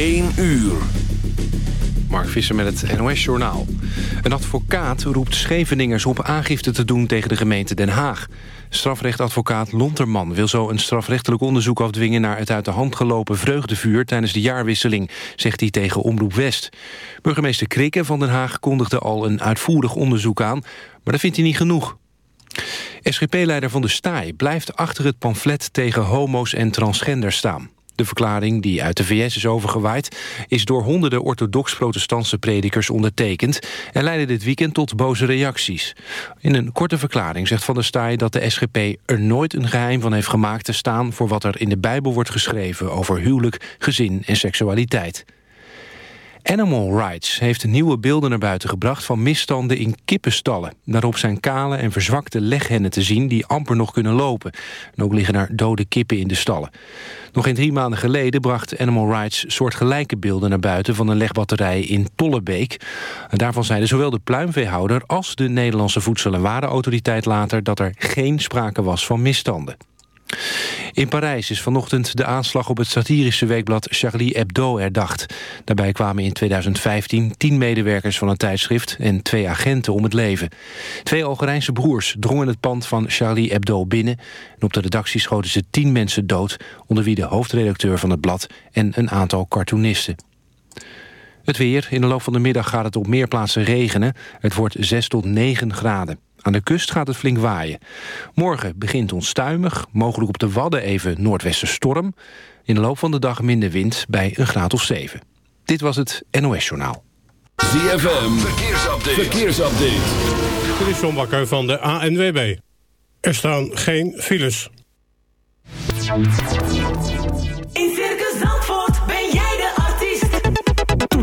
1 uur. Mark Visser met het NOS-journaal. Een advocaat roept Scheveningers op aangifte te doen tegen de gemeente Den Haag. Strafrechtadvocaat Lonterman wil zo een strafrechtelijk onderzoek afdwingen... naar het uit de hand gelopen vreugdevuur tijdens de jaarwisseling... zegt hij tegen Omroep West. Burgemeester Krikke van Den Haag kondigde al een uitvoerig onderzoek aan... maar dat vindt hij niet genoeg. SGP-leider Van de Staaij blijft achter het pamflet tegen homo's en transgender staan. De verklaring, die uit de VS is overgewaaid... is door honderden orthodox-protestantse predikers ondertekend... en leidde dit weekend tot boze reacties. In een korte verklaring zegt Van der Staaij dat de SGP er nooit een geheim van heeft gemaakt te staan... voor wat er in de Bijbel wordt geschreven over huwelijk, gezin en seksualiteit. Animal Rights heeft nieuwe beelden naar buiten gebracht... van misstanden in kippenstallen. Daarop zijn kale en verzwakte leghennen te zien... die amper nog kunnen lopen. En ook liggen er dode kippen in de stallen. Nog geen drie maanden geleden bracht Animal Rights... soortgelijke beelden naar buiten van een legbatterij in Tollebeek. En daarvan zeiden zowel de pluimveehouder... als de Nederlandse Voedsel- en Warenautoriteit later... dat er geen sprake was van misstanden. In Parijs is vanochtend de aanslag op het satirische weekblad Charlie Hebdo herdacht. Daarbij kwamen in 2015 tien medewerkers van het tijdschrift en twee agenten om het leven. Twee Algerijnse broers drongen het pand van Charlie Hebdo binnen... en op de redactie schoten ze tien mensen dood... onder wie de hoofdredacteur van het blad en een aantal cartoonisten. Het weer. In de loop van de middag gaat het op meer plaatsen regenen. Het wordt 6 tot 9 graden. Aan de kust gaat het flink waaien. Morgen begint onstuimig, mogelijk op de Wadden even noordwesten storm. In de loop van de dag minder wind bij een graad of 7. Dit was het NOS Journaal. ZFM, verkeersupdate. verkeersupdate. Dit is John Bakker van de ANWB. Er staan geen files.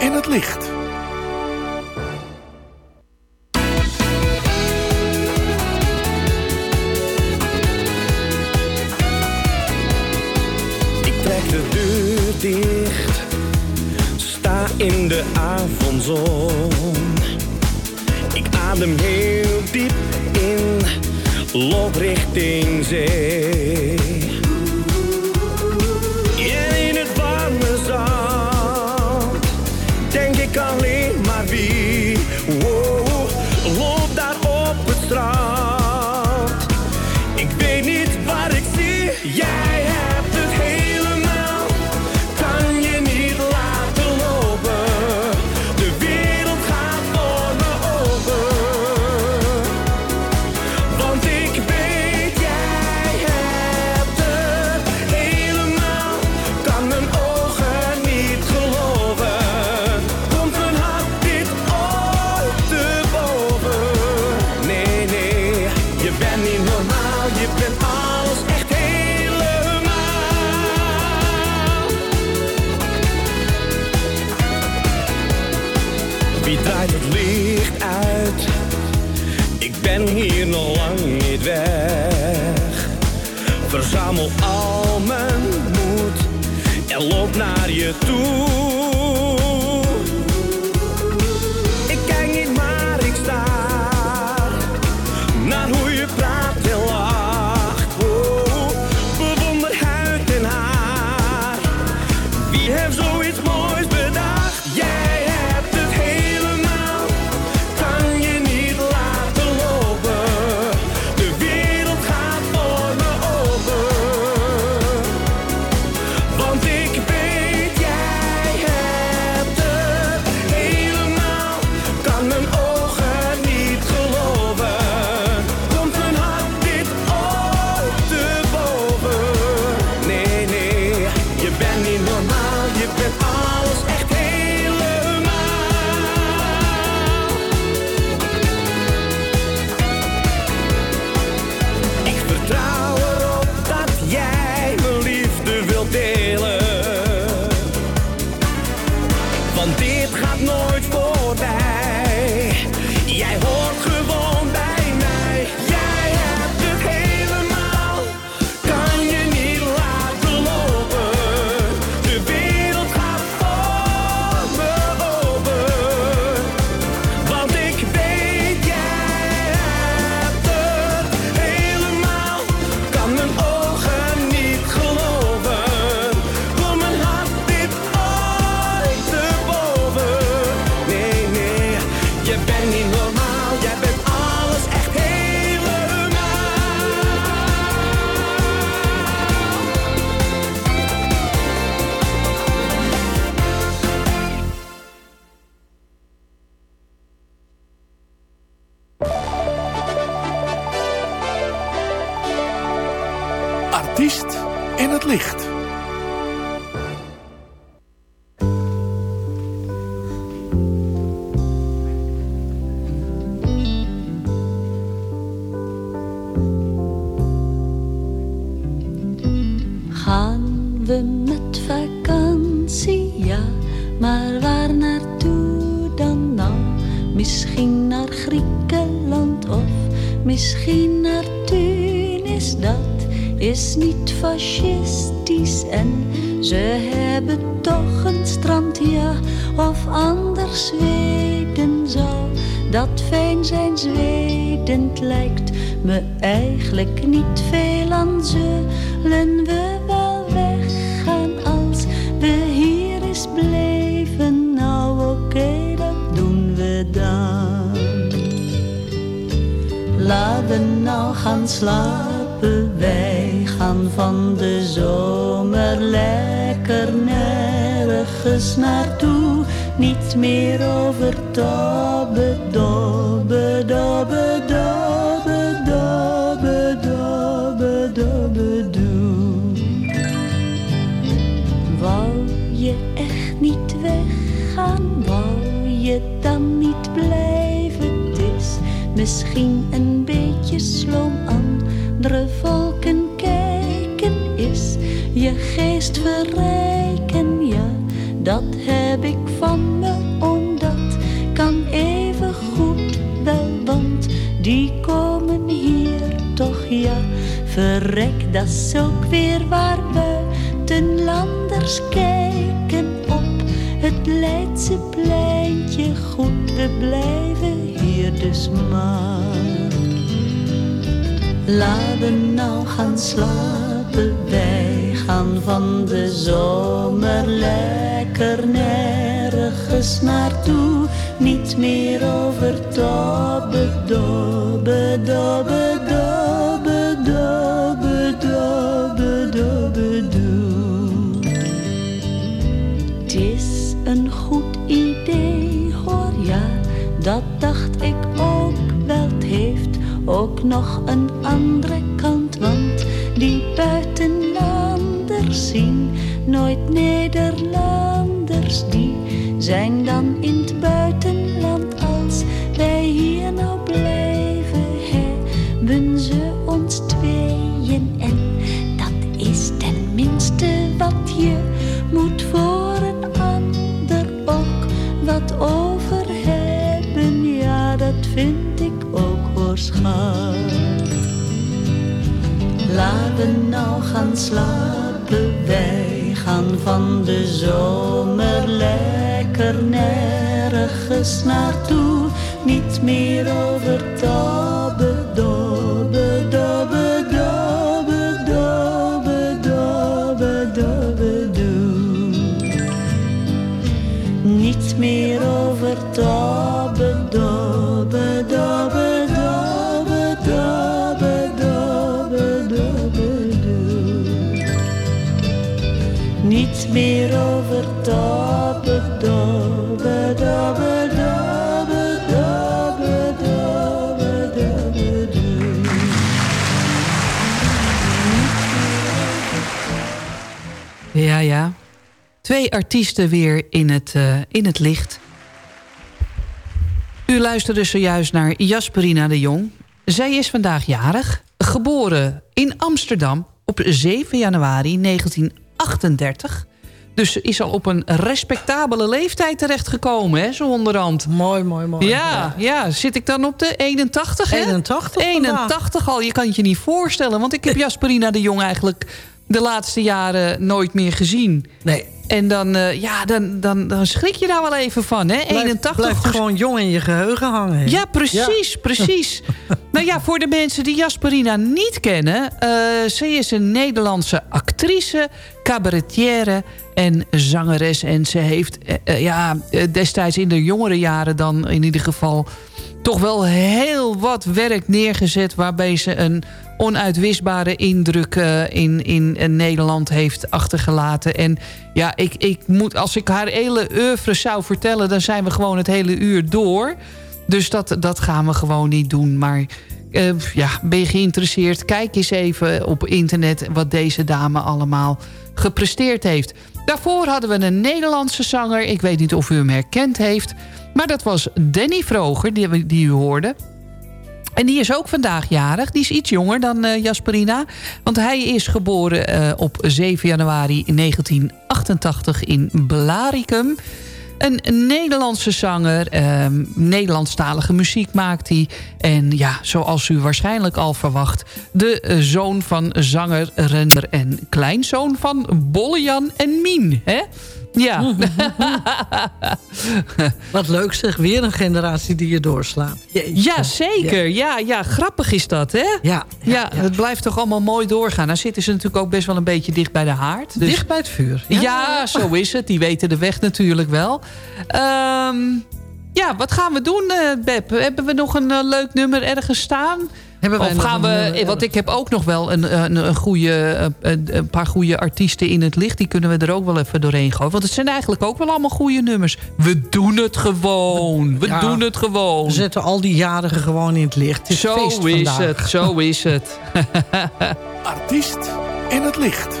in het licht. Ik trek de deur dicht, sta in de avondzon. Ik adem heel diep in, loop richting zee. Ik ben hier nog lang niet weg. Verzamel al mijn moed en loop naar je toe. naartoe. Niet meer over dobbe, dobbe, dobbe, dobbe, dobbe, dobbe, dobbe, doe. Wou je echt niet weggaan? Wou je dan niet blijven? Is misschien een beetje sloom. Andere volken kijken is je geest verrijkt dat heb ik van me, omdat kan even goed wel, want die komen hier toch ja. Verrek, dat is ook weer waar we ten landers kijken op het Leidse pleintje. Goed, we blijven hier dus maar. Laten nou gaan slapen wij van de zomer lekker nergens naartoe. Niet meer over dobbe, dobbe, dobbe, dobbe, dobbe, dobbe, doe. Het is een goed idee, hoor ja, dat dacht ik ook wel. Heeft ook nog een andere kant, want die zien nooit Nederlanders. Die zijn dan in het buitenland als wij hier nou blijven, hebben ze ons tweeën. En dat is tenminste wat je moet voor een ander ook wat over hebben. Ja, dat vind ik ook hoor, schat. Laten nou gaan slapen, van de zomer lekker nergens naartoe. Niet meer over dobbe, dobbe, dobbe, dobbe, dobbe, dobbe, dobbe, doe. Niet meer over meer over dobbe. Ja, ja. Twee artiesten weer in het, in het licht. U luisterde zojuist naar Jasperina de Jong. Zij is vandaag jarig, geboren in Amsterdam op 7 januari 1938. Dus is al op een respectabele leeftijd terechtgekomen, hè, zo onderhand. Mooi, mooi, mooi. Ja, ja, zit ik dan op de 81, hè? 81 81 al, je kan het je niet voorstellen. Want ik heb Jasperina de Jong eigenlijk de laatste jaren nooit meer gezien. Nee. En dan, eh, ja, dan, dan, dan schrik je daar wel even van, hè? Blijft- 81. Blijft gewoon jong in je geheugen hangen. Ja, precies, precies. nou ja, voor de mensen die Jasperina niet kennen... eh ze is een Nederlandse actrice, cabaretière en zangeres. En ze heeft eh, ja, destijds in de jongere jaren dan in ieder geval... toch wel heel wat werk neergezet... waarbij ze een onuitwisbare indruk in, in eh, Nederland heeft achtergelaten. En ja, ik, ik moet, als ik haar hele oeuvre zou vertellen... dan zijn we gewoon het hele uur door... Dus dat, dat gaan we gewoon niet doen. Maar eh, ja, ben je geïnteresseerd? Kijk eens even op internet wat deze dame allemaal gepresteerd heeft. Daarvoor hadden we een Nederlandse zanger. Ik weet niet of u hem herkend heeft. Maar dat was Danny Vroger, die, die u hoorde. En die is ook vandaag jarig. Die is iets jonger dan eh, Jasperina. Want hij is geboren eh, op 7 januari 1988 in Blaricum. Een Nederlandse zanger, ehm, Nederlandstalige muziek maakt hij. En ja, zoals u waarschijnlijk al verwacht... de eh, zoon van zanger Renner en kleinzoon van Bollejan en Mien. Hè? Ja. Wat leuk zeg, weer een generatie die je doorslaat. Jeetje. Ja, zeker. Ja, ja, grappig is dat, hè? Ja, Ja, het blijft toch allemaal mooi doorgaan. Dan zitten ze natuurlijk ook best wel een beetje dicht bij de haard. Dus... Dicht bij het vuur. Ja. zo is het. Die weten de weg natuurlijk wel. Ehm, ja, wat gaan we doen, eh Beb? Hebben we nog een eh, leuk nummer ergens staan? Hebben of gaan een we... nummer Want ik heb ook nog wel een, een, een, goede, eh, een, een paar goede artiesten in het licht. Die kunnen we er ook wel even doorheen gooien. Want het zijn eigenlijk ook wel allemaal goede nummers. We doen het gewoon. We Ja. doen het gewoon. We zetten al die jarigen gewoon in het licht. Het is Zo feest is vandaag. het, zo is het. Artiest in het licht.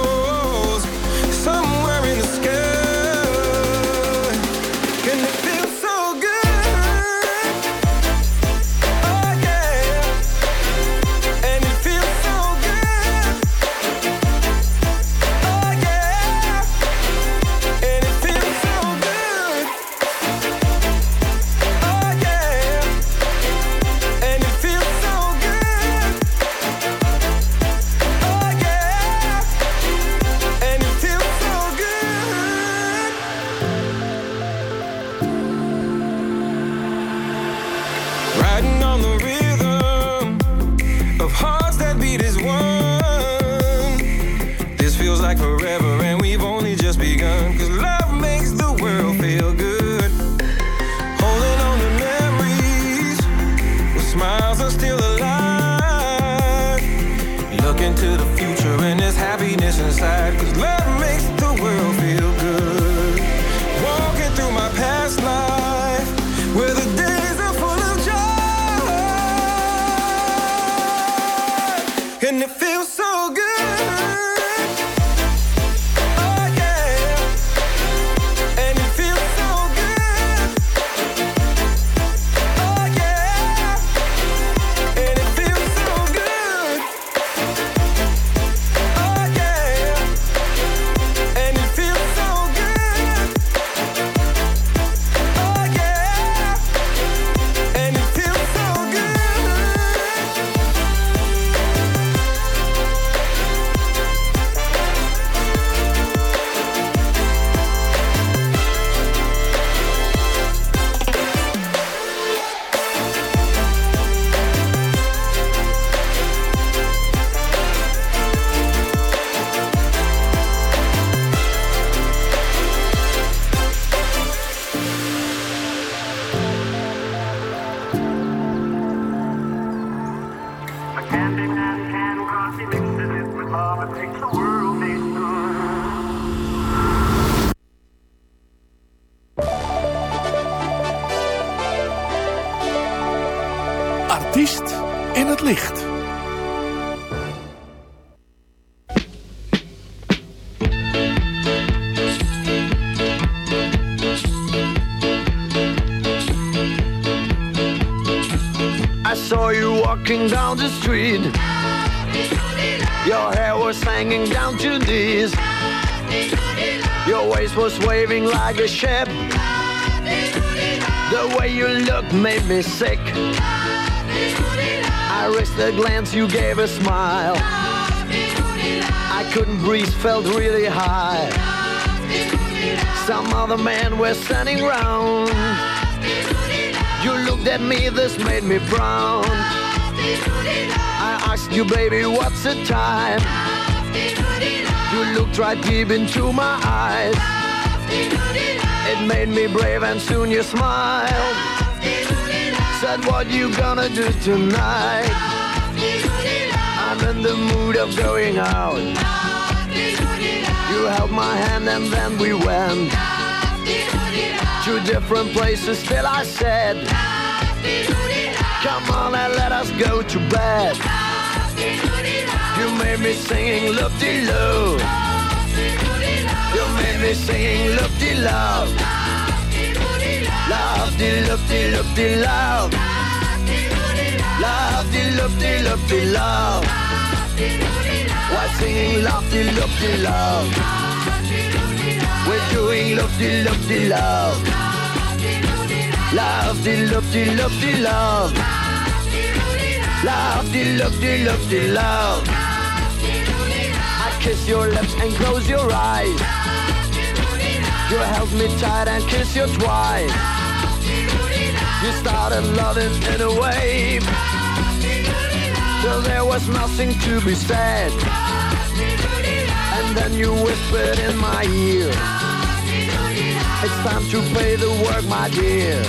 like a ship. The way you look made me sick. I risked a glance, you gave a smile. I couldn't breathe, felt really high. Some other men were standing round. You looked at me, this made me brown. I asked you, baby, what's the time? You looked right deep into my eyes. It made me brave and soon you smiled. Said, what you gonna do tonight? I'm in the mood of going out. You held my hand and then we went to different places. Still I said, Come on and let us go to bed. You made me singing look de me singing look de love. Love de look de look de love. Love de look de look de love. Why singing love de look de love? We're doing look de look de love. Love de look de love. Love de de love. I kiss your lips and close your eyes. You held me tight and kissed you twice. You started loving in a wave. Till there was nothing to be said. And then you whispered in my ear. It's time to pay the work, my dear.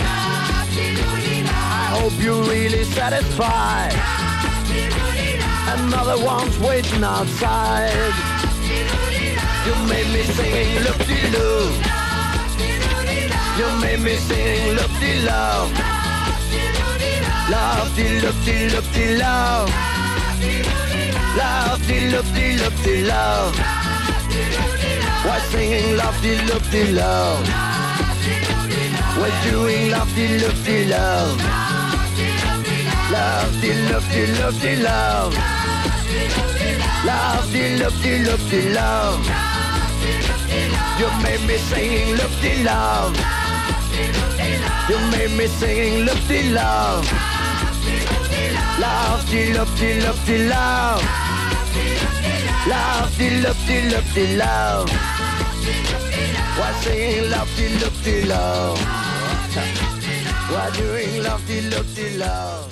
I hope you're really satisfied. Another one's waiting outside. You made me singing look de loo. You made me sing look de love. Love de look de look de love. Love de look de look de love. Why singing love de love? We're doing love de love. Love de look de love. Love de look de love. You made me singing look de love. You made me singing look de love. Love de look de look de love. Love de look de look de love. Why singing love de look de love? We're doing love-de-loop-de-love.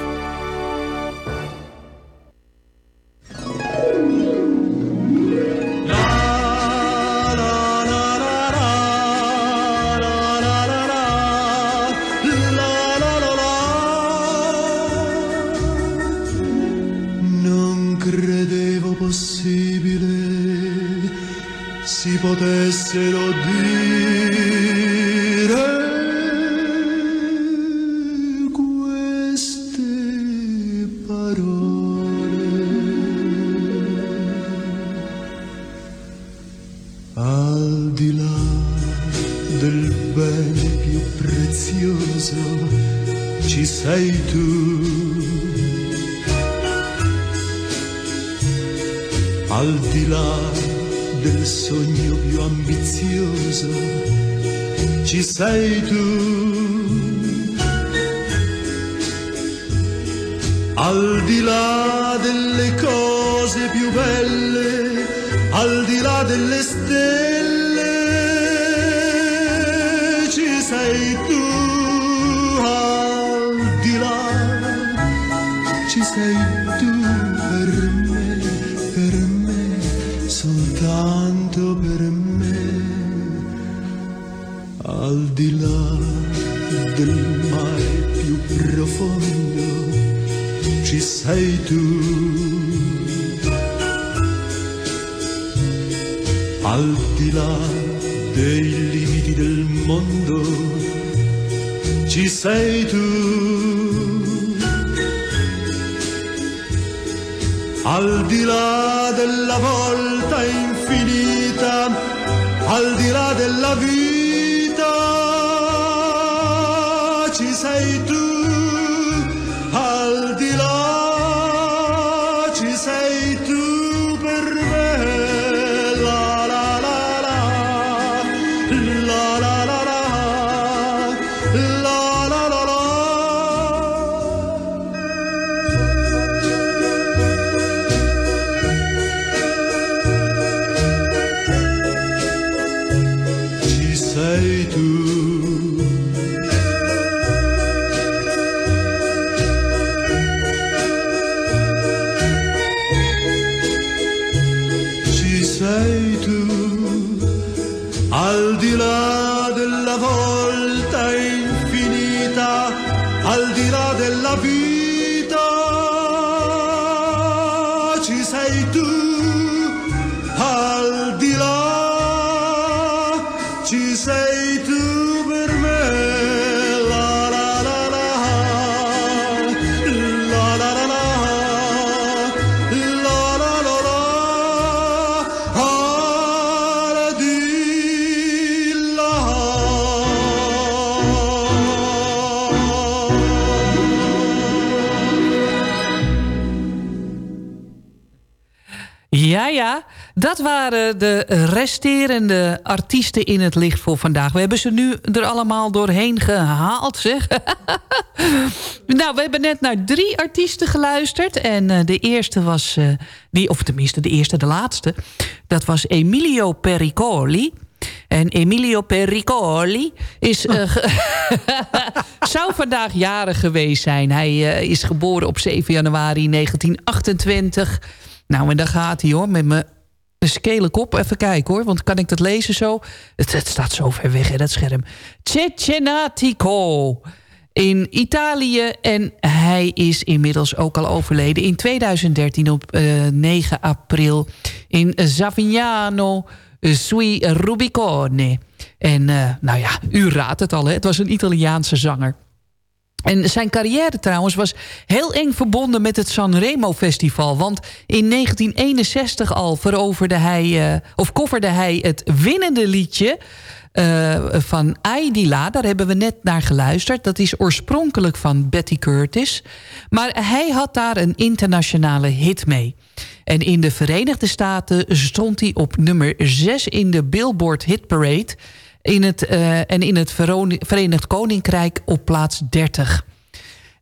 Al di là della volta waren de resterende artiesten in het licht voor vandaag. We hebben ze nu er allemaal doorheen gehaald, zeg. nou, we hebben net naar drie artiesten geluisterd. En eh, de eerste was, eh, die, of tenminste de eerste, de laatste. Dat was Emilio Pericoli. En Emilio Pericoli is, eh, ge- zou vandaag jarig geweest zijn. Hij is geboren op 7 januari 1928. Nou, en daar gaat hij hoor, met mijn skele kop. Even kijken hoor, want kan ik dat lezen zo? Het, staat zo ver weg, hè, dat scherm. Cecenatico in Italië. En hij is inmiddels ook al overleden in 2013 op eh, 9 april in Savignano sui Rubicone. En eh, nou ja, u raadt het al, hè? het was een Italiaanse zanger. En zijn carrière trouwens was heel eng verbonden met het Sanremo Festival. Want in 1961 al veroverde hij, eh, of coverde hij het winnende liedje eh, van Aidila. Daar hebben we net naar geluisterd. Dat is oorspronkelijk van Betty Curtis. Maar hij had daar een internationale hit mee. En in de Verenigde Staten stond hij op nummer 6 in de Billboard Hit Parade... In het, eh, en in het Verenigd Koninkrijk op plaats 30.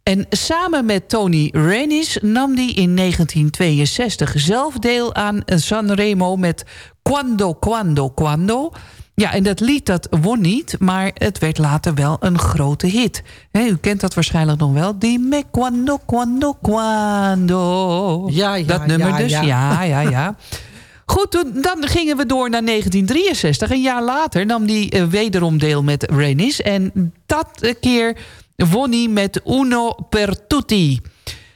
En samen met Tony Renis nam hij in 1962 zelf deel aan Sanremo met Quando, Quando, Quando... Ja, en dat lied dat won niet, maar het werd later wel een grote hit. u kent dat waarschijnlijk nog wel. Die me quando, quando, quando. Ja, ja, Dat nummer ja, dus, ja. ja, ja, ja. Goed, dan gingen we door naar 1963. Een jaar later nam hij eh, wederom deel met Renis. En dat eh, keer won hij met Uno per tutti.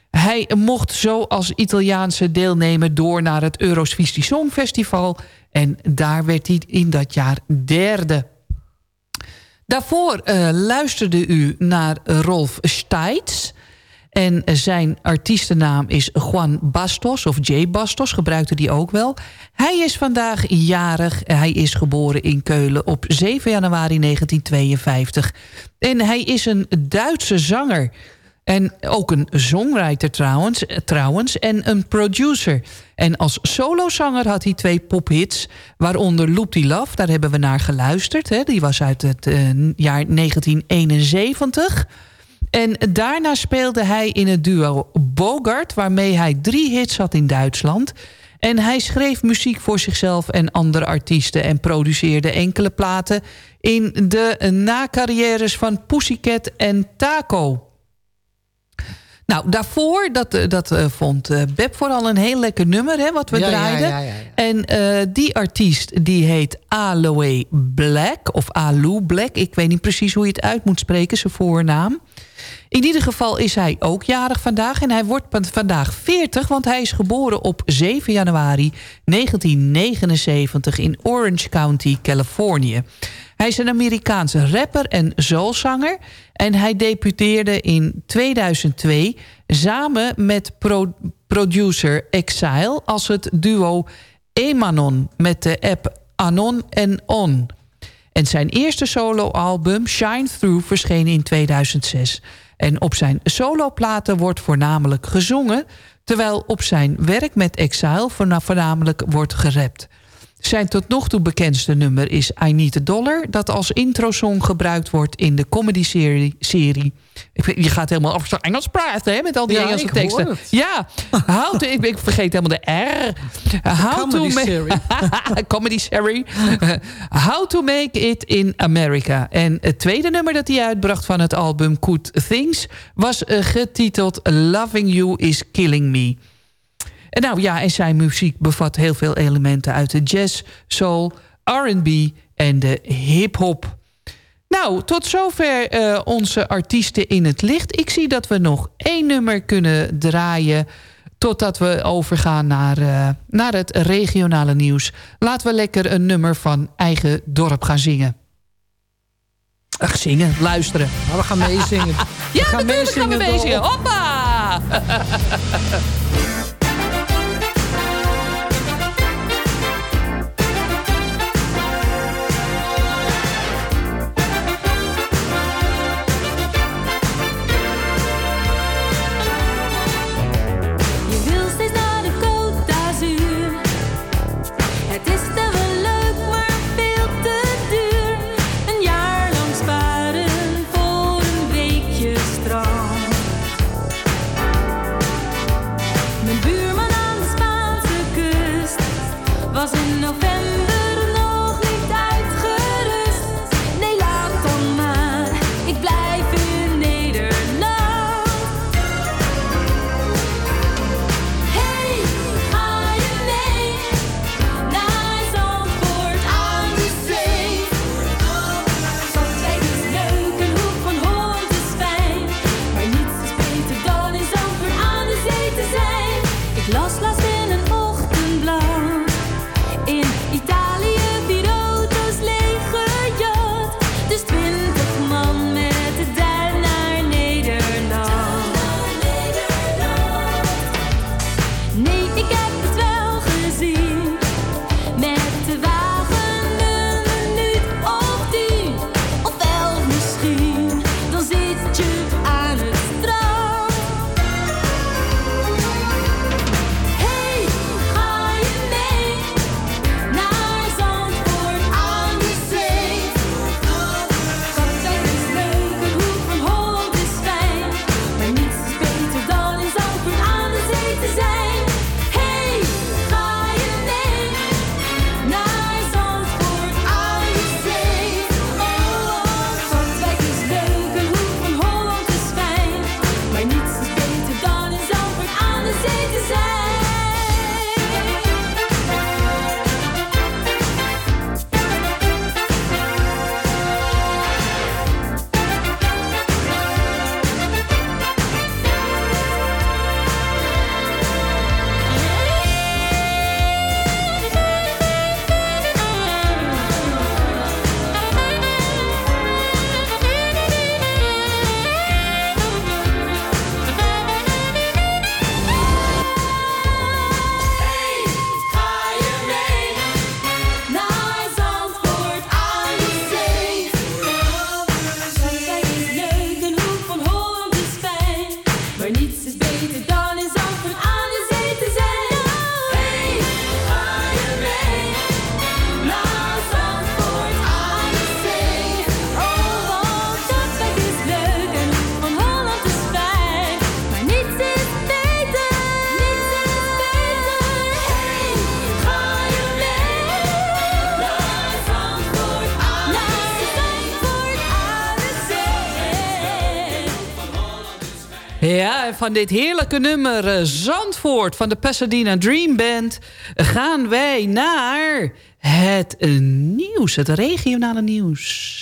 Hij mocht zo als Italiaanse deelnemer door naar het Eurovisie Songfestival. En daar werd hij in dat jaar derde. Daarvoor eh, luisterde u naar Rolf Steitz. En zijn artiestennaam is Juan Bastos, of J. Bastos, gebruikte die ook wel. Hij is vandaag jarig. Hij is geboren in Keulen op 7 januari 1952. En hij is een Duitse zanger. En ook een songwriter trouwens, trouwens en een producer. En als solozanger had hij twee pophits, waaronder Loopty Love. Daar hebben we naar geluisterd. Hè. Die was uit het eh, jaar 1971. En daarna speelde hij in het duo Bogart... waarmee hij drie hits had in Duitsland. En hij schreef muziek voor zichzelf en andere artiesten... en produceerde enkele platen in de nacarrières van Pussycat en Taco. Nou, daarvoor, dat, eh, dat eh, vond eh, Beb vooral een heel lekker nummer, hè, wat we Ja, draaiden. ja, ja, ja. En die artiest, die heet Aloe Black, of Alou Black. Ik weet niet precies hoe je het uit moet spreken, zijn voornaam. In ieder geval is hij ook jarig vandaag. En hij wordt van- vandaag 40, want hij is geboren op 7 januari 1979 in Orange County, Californië. Hij is een Amerikaanse rapper en soulzanger. En hij debuteerde in 2002 samen met pro- producer Exile... als het duo Emanon met de app Anon en On. En zijn eerste soloalbum Shine Through verscheen in 2006. En op zijn soloplaten wordt voornamelijk gezongen... terwijl op zijn werk met Exile voorna- voornamelijk wordt gerapt. Zijn tot nog toe bekendste nummer is I Need a Dollar... dat als introsong gebruikt wordt in de comedy-serie... serie. Je gaat helemaal over Engels praten, hè, met al die Ja, Engelse teksten. Ja, how to, ik, ik vergeet helemaal de R. How comedy to ma- serie. comedy serie. How to Make It in America. En het tweede nummer dat hij uitbracht van het album Good Things... was eh, getiteld Loving You Is Killing Me. En nou ja, en zijn muziek bevat heel veel elementen uit de jazz, soul, R&B en de hip-hop. Nou, tot zover eh, onze artiesten in het licht. Ik zie dat we nog één nummer kunnen draaien... totdat we overgaan naar, eh, naar het regionale nieuws. Laten we lekker een nummer van eigen dorp gaan zingen. Ach, zingen, luisteren. Nou, we gaan meezingen. Ja, gaan natuurlijk gaan we meezingen, meezingen. Hoppa! Ja, en van dit heerlijke nummer eh, Zandvoort van de Pasadena Dream Band... gaan wij naar het eh, nieuws, het regionale nieuws.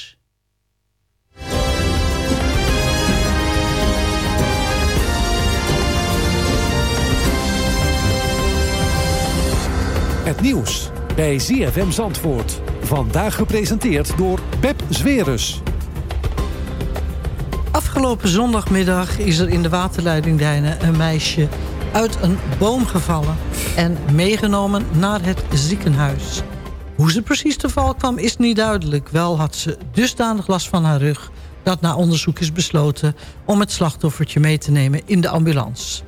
Het nieuws bij ZFM Zandvoort. Vandaag gepresenteerd door Pep Zwerus. Afgelopen zondagmiddag is er in de waterleiding Dijnen een meisje uit een boom gevallen en meegenomen naar het ziekenhuis. Hoe ze precies te val kwam is niet duidelijk. Wel had ze dusdanig last van haar rug dat na onderzoek is besloten om het slachtoffertje mee te nemen in de ambulance.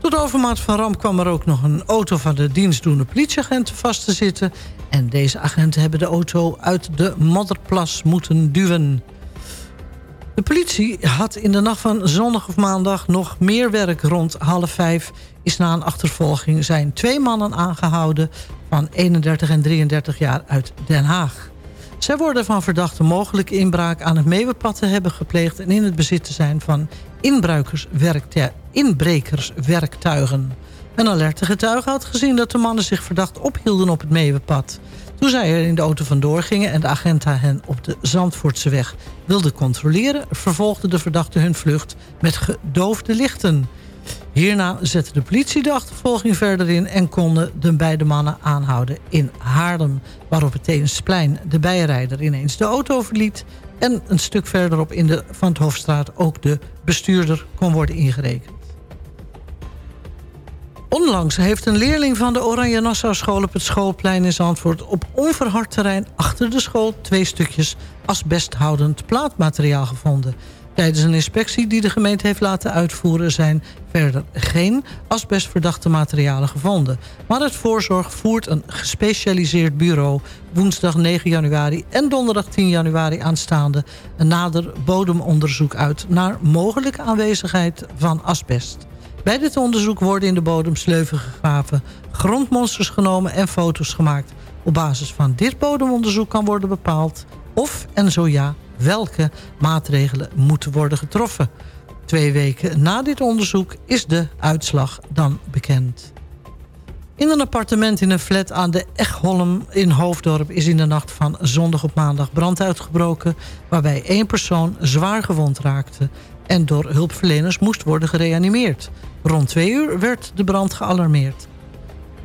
Tot overmaat van ramp kwam er ook nog een auto van de dienstdoende politieagenten vast te zitten. En deze agenten hebben de auto uit de modderplas moeten duwen. De politie had in de nacht van zondag of maandag nog meer werk. Rond half vijf is na een achtervolging zijn twee mannen aangehouden... van 31 en 33 jaar uit Den Haag. Zij worden van verdachte mogelijke inbraak aan het Meeuwenpad te hebben gepleegd... en in het bezit te zijn van inbrekerswerktuigen. Een alerte getuige had gezien dat de mannen zich verdacht ophielden op het Meeuwenpad. Toen zij er in de auto vandoor gingen en de agenta hen op de Zandvoortseweg wilde controleren... vervolgde de verdachte hun vlucht met gedoofde lichten. Hierna zette de politie de achtervolging verder in... en konden de beide mannen aanhouden in Haarlem... waarop het Tegensplein de bijrijder ineens de auto verliet... en een stuk verderop in de Van het Hofstraat ook de bestuurder kon worden ingerekend. Onlangs heeft een leerling van de Oranje Nassau School op het schoolplein in Zandvoort... op onverhard terrein achter de school twee stukjes asbesthoudend plaatmateriaal gevonden. Tijdens een inspectie die de gemeente heeft laten uitvoeren... zijn verder geen asbestverdachte materialen gevonden. Maar het voorzorg voert een gespecialiseerd bureau... woensdag 9 januari en donderdag 10 januari aanstaande... een nader bodemonderzoek uit naar mogelijke aanwezigheid van asbest. Bij dit onderzoek worden in de bodem sleuven gegraven... grondmonsters genomen en foto's gemaakt. Op basis van dit bodemonderzoek kan worden bepaald... of, en zo ja, welke maatregelen moeten worden getroffen. Twee weken na dit onderzoek is de uitslag dan bekend. In een appartement in een flat aan de Echholm in Hoofddorp... is in de nacht van zondag op maandag brand uitgebroken... waarbij één persoon zwaar gewond raakte... en door hulpverleners moest worden gereanimeerd. Rond twee uur werd de brand gealarmeerd.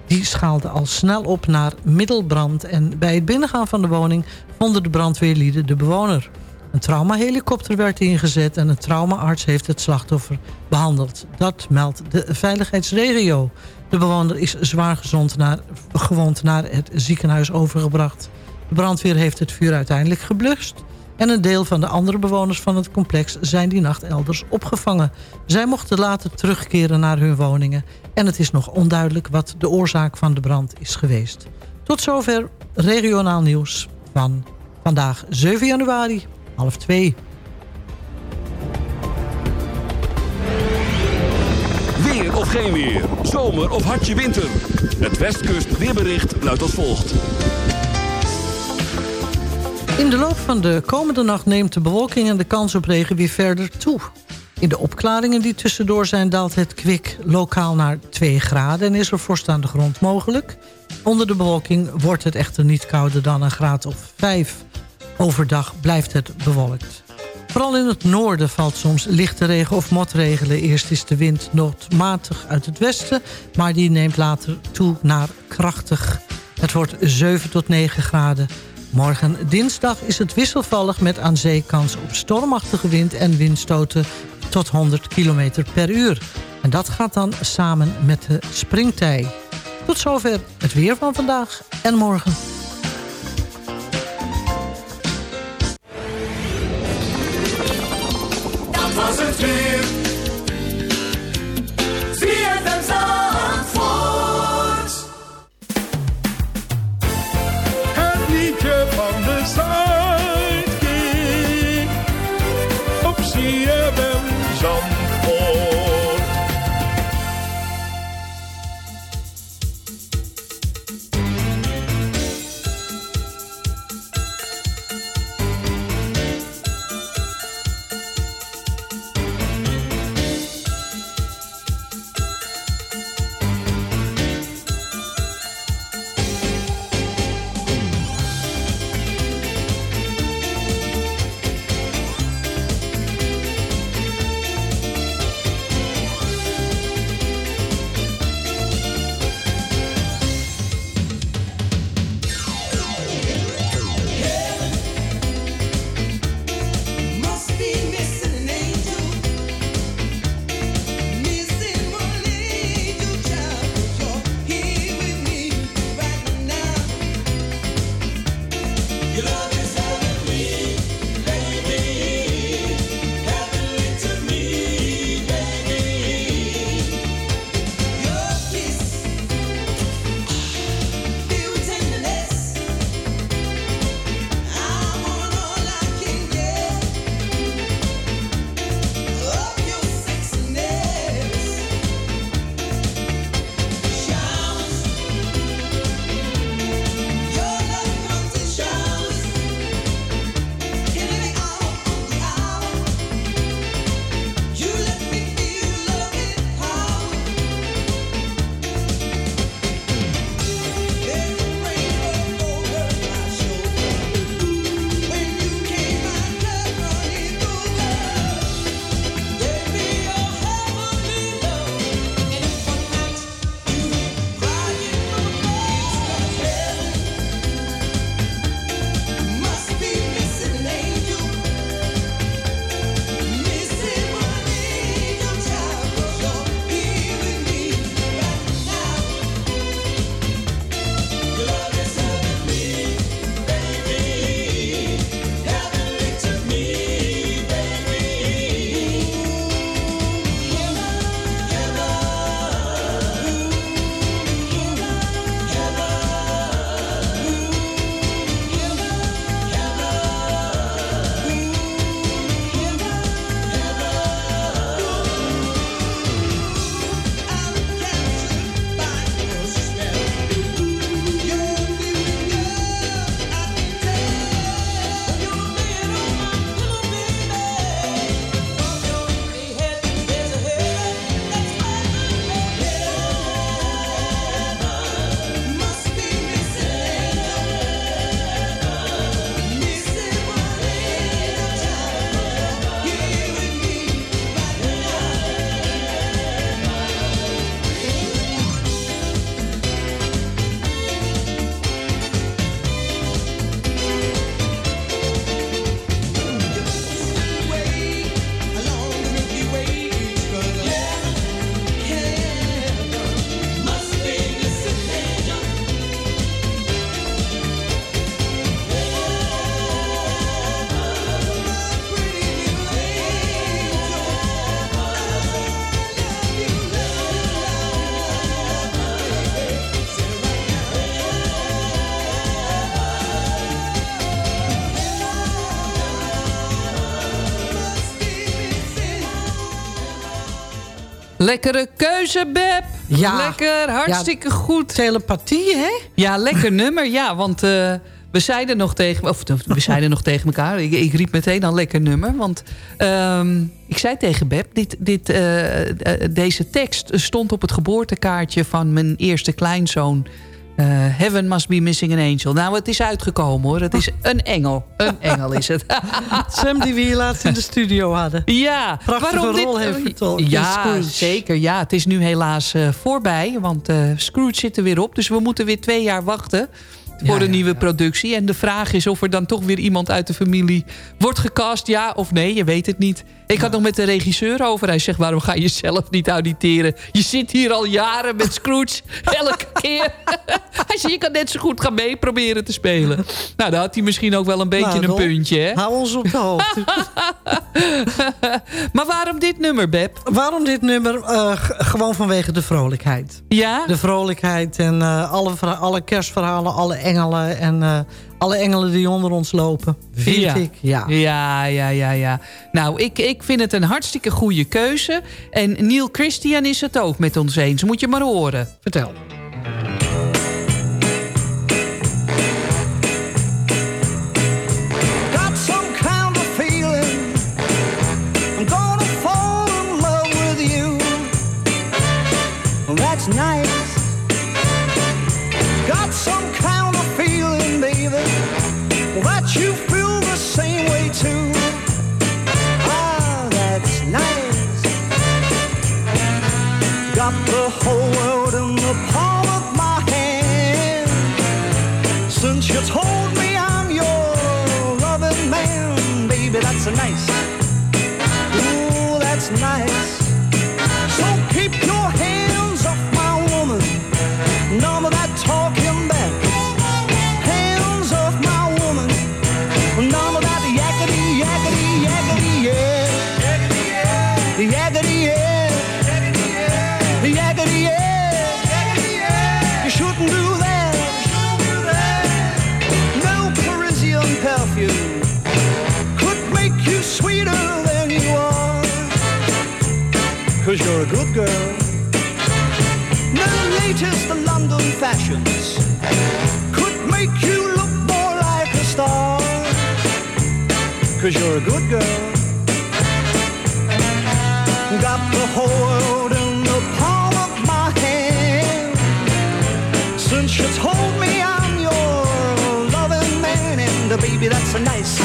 Die schaalde al snel op naar middelbrand... en bij het binnengaan van de woning vonden de brandweerlieden de bewoner. Een traumahelikopter werd ingezet en een traumaarts heeft het slachtoffer behandeld. Dat meldt de veiligheidsregio. De bewoner is zwaar gezond naar, gewond naar het ziekenhuis overgebracht. De brandweer heeft het vuur uiteindelijk geblust... en een deel van de andere bewoners van het complex zijn die nacht elders opgevangen. Zij mochten later terugkeren naar hun woningen... en het is nog onduidelijk wat de oorzaak van de brand is geweest. Tot zover regionaal nieuws van vandaag 7 januari, half 2. Weer of geen weer. Zomer of hartje winter. Het Westkust weerbericht luidt als volgt. In de loop van de komende nacht neemt de bewolking en de kans op regen weer verder toe. In de opklaringen die tussendoor zijn daalt het kwik lokaal naar 2 graden... en is er vorst aan de grond mogelijk. Onder de bewolking wordt het echter niet kouder dan een graad of 5. Overdag blijft het bewolkt. Vooral in het noorden valt soms lichte regen of motregelen. Eerst is de wind noordmatig uit het westen... maar die neemt later toe naar krachtig. Het wordt 7 tot 9 graden. Morgen dinsdag is het wisselvallig met aan zee kans op stormachtige wind... en windstoten tot 100 km per uur. En dat gaat dan samen met de springtij. Tot zover het weer van vandaag en morgen. Dat was het weer. Lekkere keuze, Beb. Ja. Lekker, hartstikke goed. Telepathie, hè? Ja, lekker nummer. Ja, want eh, we zeiden nog tegen... Of we zeiden nog tegen elkaar. Ik, ik riep meteen al lekker nummer. Want ehm, ik zei tegen Beb... Dit, dit, eh, eh, deze tekst stond op het geboortekaartje van mijn eerste kleinzoon... Eh, Heaven must be missing an angel. Nou, het is uitgekomen hoor. Het is een engel. Een engel is het. Sam die we hier laatst in de studio hadden. Ja. Prachtige dit- rol heeft vertolkt. Ja, zeker. Ja, het is nu helaas eh, voorbij. Want eh, Scrooge zit er weer op. Dus we moeten weer twee jaar wachten voor een nieuwe productie. En de vraag is of er dan toch weer iemand uit de familie wordt gecast. Ja of nee, je weet het niet. Ik had nog met de regisseur over. Hij zegt, waarom ga je zelf niet auditeren? Je zit hier al jaren met Scrooge. Elke keer. Hij zegt, je kan net zo goed gaan mee proberen te spelen. Nou, dan had hij misschien ook wel een beetje Nou, een puntje. Hè? Hou ons op de hoogte. maar waarom dit nummer, Beb? Waarom dit nummer? Eh, gewoon vanwege de vrolijkheid. Ja? De vrolijkheid en eh, alle, alle kerstverhalen, alle engelen... en eh, alle engelen die onder ons lopen. Vind ja. ik, ja. Ja, ja, ja, ja. Nou, ik, ik vind het een hartstikke goede keuze. En Neil Christian is het ook met ons eens. Moet je maar horen. Vertel. Got some you're a good girl. No latest London fashions could make you look more like a star. Cause you're a good girl. Got the whole world in the palm of my hand. Since you told me I'm your loving man, and uh, baby, that's a nice.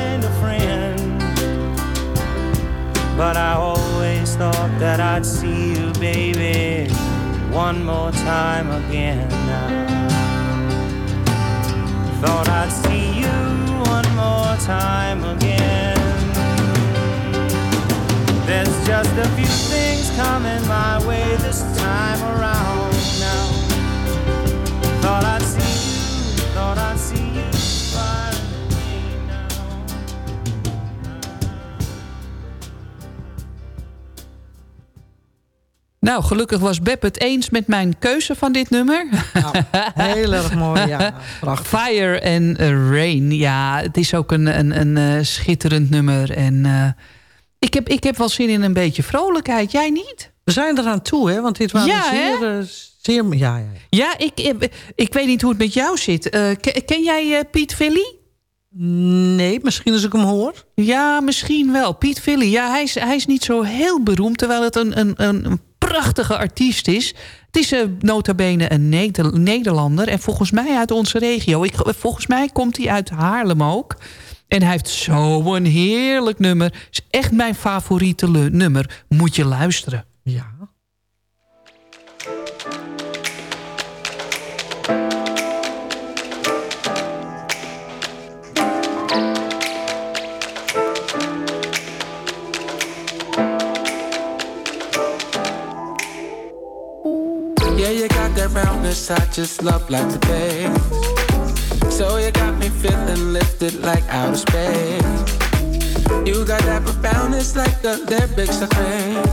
But I always thought that I'd see you, baby, one more time again now. Thought I'd see you one more time again. There's just a few things coming my way this time around Nou, gelukkig was Beb het eens met mijn keuze van dit nummer. Heel erg mooi, ja. Fire and Rain. Ja, het is ook een, een, een eh, schitterend nummer. En eh, ik, heb, ik heb wel zin in een beetje vrolijkheid. Jij niet? We zijn eraan toe, hè? Want dit waren Ja, zeer, eh, zeer... Ja, ja. Ja, ik, ik, weet niet hoe het met jou zit. Eh, ken, ken jij eh, Piet Villy? Nee, misschien als ik hem hoor. Ja, misschien wel. Piet Villy. Ja, hij is, hij is niet zo heel beroemd, terwijl het een, een, een prachtige artiest is. Het is uh, nota bene een Neder- Nederlander en volgens mij uit onze regio. Ik, volgens mij komt hij uit Haarlem ook. En hij heeft zo'n heerlijk nummer. is echt mijn favoriete nummer. Moet je luisteren. Ja. Roundness I just love like bass. So you got me feeling lifted like outer space. You got that profoundness like the lyrics I crave.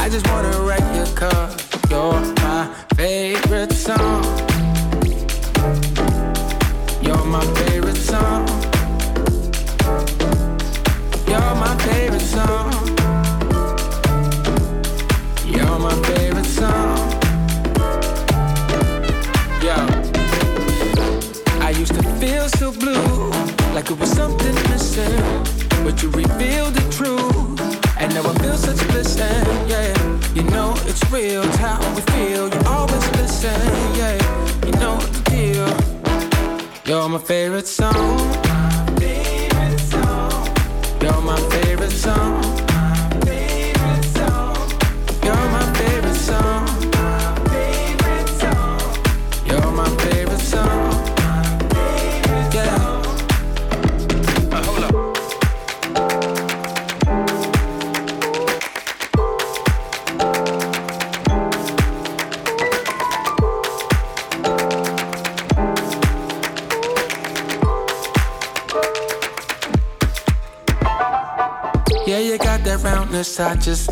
I just wanna write your cause you're my favorite song. You're my favorite song. Missing. But you revealed the truth, and now I feel such. And yeah, you know it's real, it's how we feel. You always listen, yeah, you know the deal. You're my favorite song.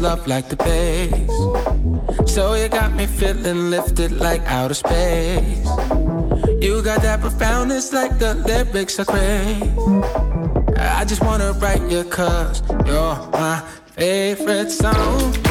Love like the bass. So you got me feeling lifted like outer space. You got that profoundness like the lyrics I crave. I just wanna write you cause you're my favorite song.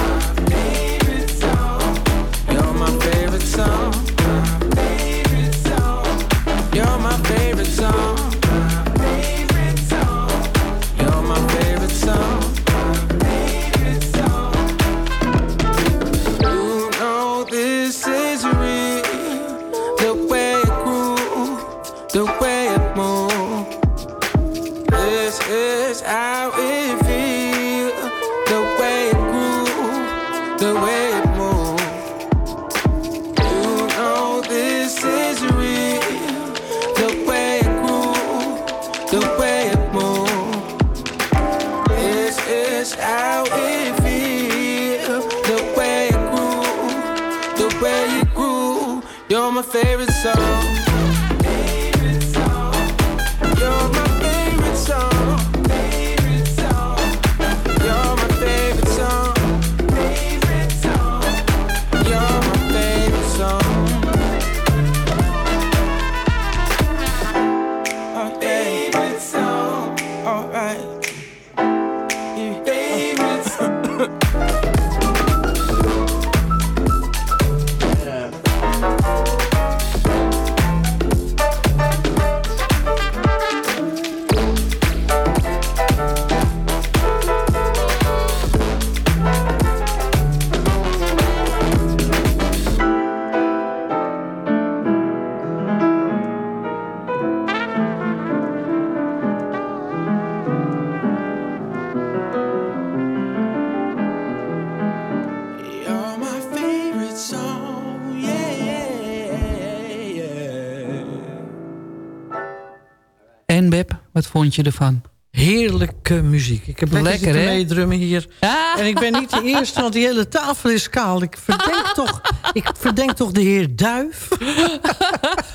Wat vond je ervan? Heerlijke muziek. Ik heb lekker, Lekker, meedrummen hier. En ik ben niet de eerste, want die hele tafel is kaal. Ik verdenk toch, ik verdenk toch de heer Duif.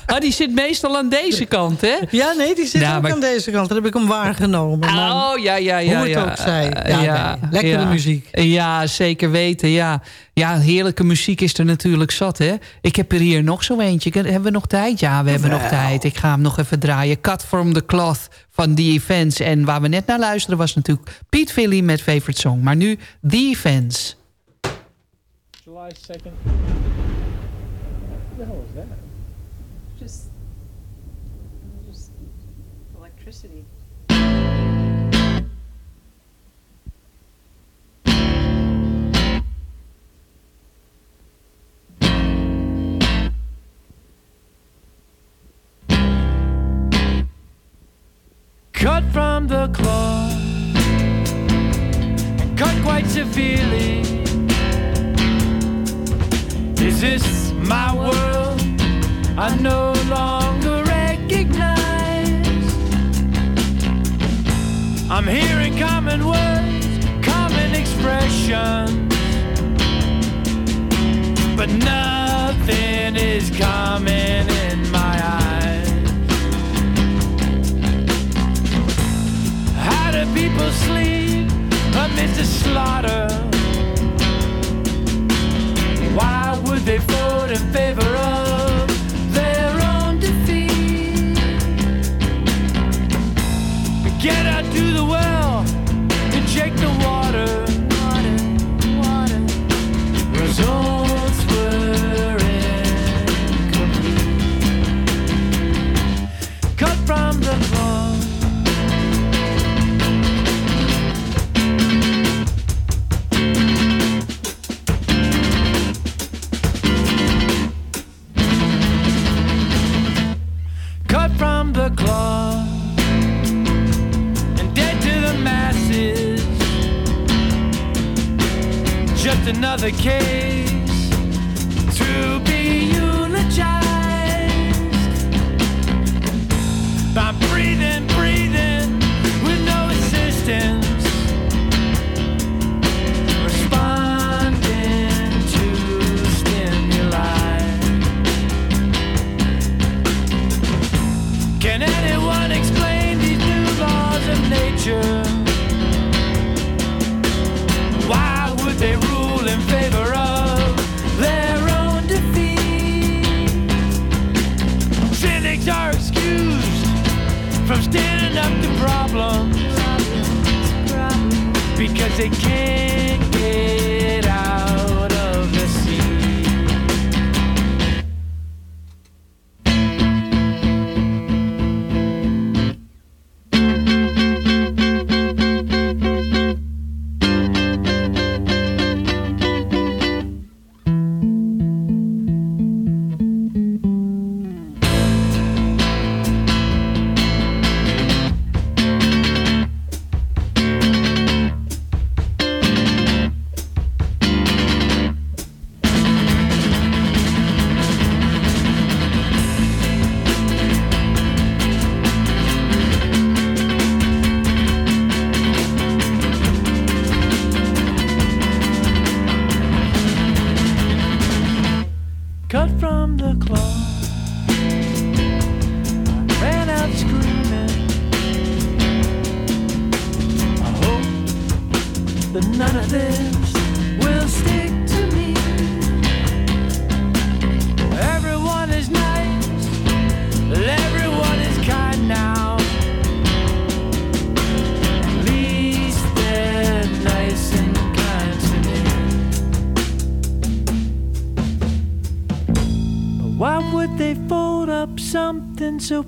Ah, die zit meestal aan deze kant, hè? Ja, nee, die zit Ja, ook maar- aan deze kant. Dat heb ik hem waargenomen. Oh, ja, ja, ja. Hoe het ja. ook zij. Eh, Ja, nee, lekkere ja. muziek. Ja, zeker weten, ja. Ja, heerlijke muziek is er natuurlijk zat, hè. Ik heb er hier nog zo eentje. Hebben we nog tijd? Ja, we hebben nog tijd. Ik ga hem nog even draaien. Cut from the Cloth van The Events. En waar we net naar luisteren was natuurlijk Piet Philly met Favorite Song. Maar nu The Events. July 2nd. What the cloth and cut quite severely. Is this my world? I no longer recognize. I'm hearing common words, common expressions, but nothing is common to slaughter. Why would they vote?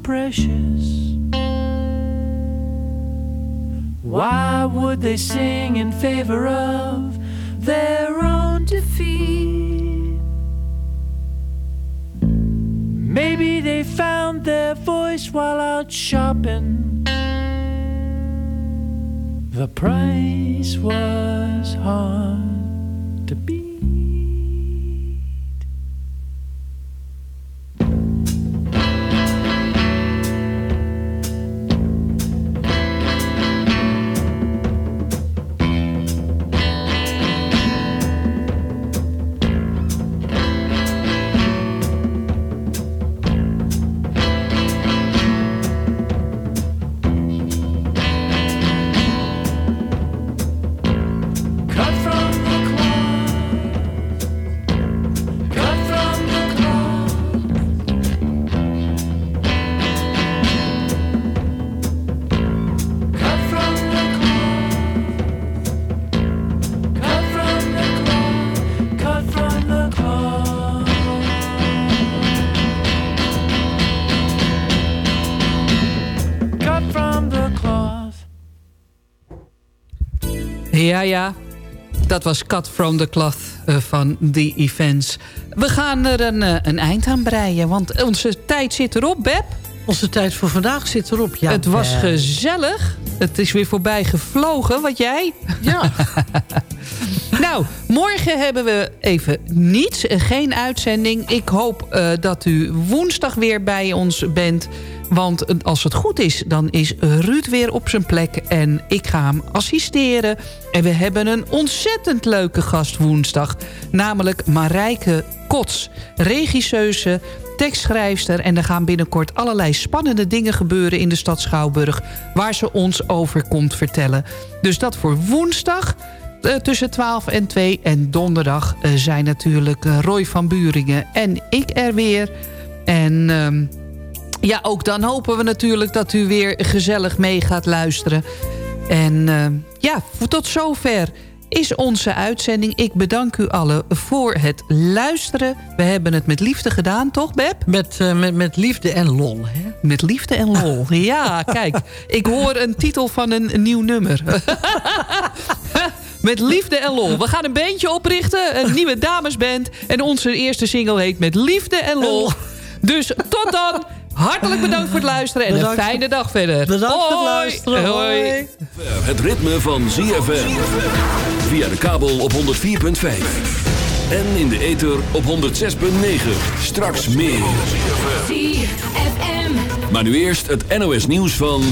Precious? Why would they sing in favor of their own defeat? Maybe they found their voice while out shopping. The price was hard Ja, ja. Dat was Cut from the Cloth eh, van The Events. We gaan er een, eh, een eind aan breien, want onze tijd zit erop, Beb. Onze tijd voor vandaag zit erop, ja. het was gezellig. Het is weer voorbij gevlogen, wat jij? Ja. nou, morgen hebben we even niets, eh, geen uitzending. Ik hoop eh, dat u woensdag weer bij ons bent. Want eh, als het goed is, dan is Ruud weer op zijn plek. En ik ga hem assisteren. En we hebben een ontzettend leuke gast woensdag. Namelijk Marijke Kots. Regisseuse, tekstschrijfster. En er gaan binnenkort allerlei spannende dingen gebeuren in de stad Schouwburg. Waar ze ons over komt vertellen. Dus dat voor woensdag tussen 12 en 2. En donderdag eh, zijn natuurlijk eh, Roy van Buringen en ik er weer. En ehm, ja, ook dan hopen we natuurlijk dat u weer gezellig mee gaat luisteren. En ehm, ja, tot zover is onze uitzending. Ik bedank u allen voor het luisteren. We hebben het met liefde gedaan, toch Beb? Met, eh, met, met liefde en lol, hè? Met liefde en lol. Ja, kijk. Ik hoor een titel van een nieuw nummer. Met liefde en lol. We gaan een bandje oprichten. Een nieuwe damesband. En onze eerste single heet Met liefde en lol. Dus tot dan. Hartelijk bedankt voor het luisteren. En Bedankt. een fijne dag verder. Bedankt voor het Hoi. luisteren. Hoi. Het ritme van ZFM. Via de kabel op 104.5. En in de ether op 106.9. Straks meer. Maar nu eerst het NOS nieuws van...